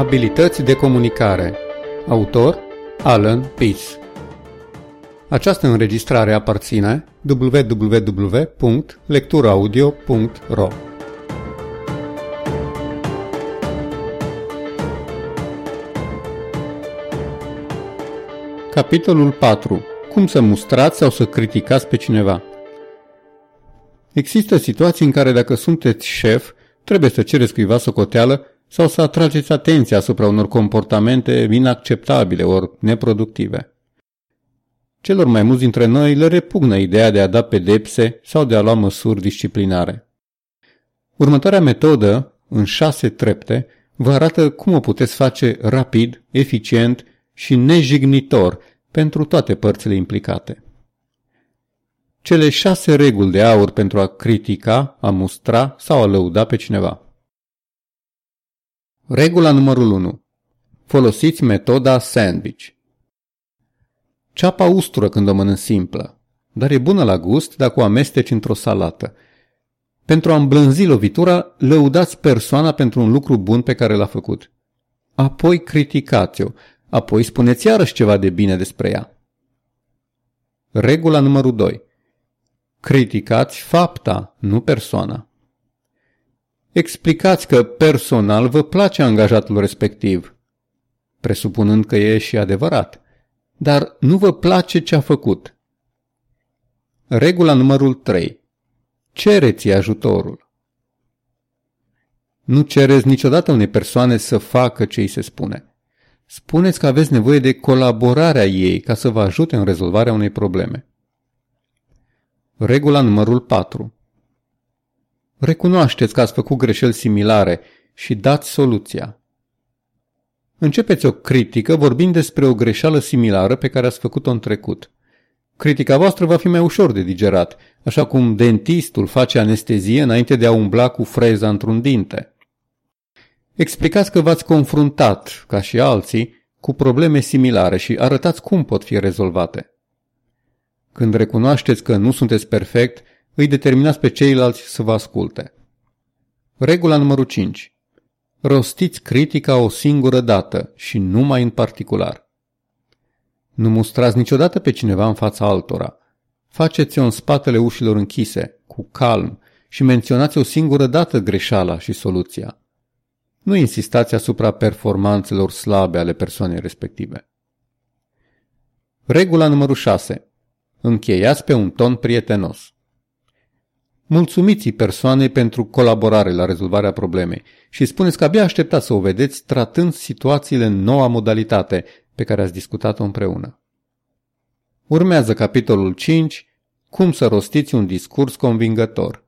Abilități de comunicare. Autor Alan Peace Această înregistrare aparține www.lecturaudio.ro Capitolul 4. Cum să mustrați sau să criticați pe cineva. Există situații în care dacă sunteți șef, trebuie să cereți cuiva socoteală sau să atrageți atenția asupra unor comportamente inacceptabile ori neproductive. Celor mai mulți dintre noi le repugnă ideea de a da pedepse sau de a lua măsuri disciplinare. Următoarea metodă, în șase trepte, vă arată cum o puteți face rapid, eficient și nejignitor pentru toate părțile implicate. Cele șase reguli de aur pentru a critica, a mustra sau a lăuda pe cineva. Regula numărul 1. Folosiți metoda sandwich. Ceapa ustură când o mănânci simplă, dar e bună la gust dacă o amesteci într-o salată. Pentru a îmblânzi lovitura, lăudați persoana pentru un lucru bun pe care l-a făcut. Apoi criticați-o, apoi spuneți iarăși ceva de bine despre ea. Regula numărul 2. Criticați fapta, nu persoana. Explicați că personal vă place angajatul respectiv, presupunând că e și adevărat, dar nu vă place ce a făcut. Regula numărul 3. Cereți ajutorul. Nu cereți niciodată unei persoane să facă ce îi se spune. Spuneți că aveți nevoie de colaborarea ei ca să vă ajute în rezolvarea unei probleme. Regula numărul 4. Recunoașteți că ați făcut greșeli similare și dați soluția. Începeți o critică vorbind despre o greșeală similară pe care ați făcut-o în trecut. Critica voastră va fi mai ușor de digerat, așa cum dentistul face anestezie înainte de a umbla cu freza într-un dinte. Explicați că v-ați confruntat, ca și alții, cu probleme similare și arătați cum pot fi rezolvate. Când recunoașteți că nu sunteți perfect, îi determinați pe ceilalți să vă asculte. Regula numărul 5. Rostiți critica o singură dată și numai în particular. Nu mustrați niciodată pe cineva în fața altora. Faceți-o în spatele ușilor închise, cu calm, și menționați o singură dată greșeala și soluția. Nu insistați asupra performanțelor slabe ale persoanei respective. Regula numărul 6. Încheiați pe un ton prietenos. Mulțumiți persoanei pentru colaborare la rezolvarea problemei și spuneți că abia așteptați să o vedeți tratând situațiile în noua modalitate pe care ați discutat-o împreună. Urmează capitolul 5, cum să rostiți un discurs convingător.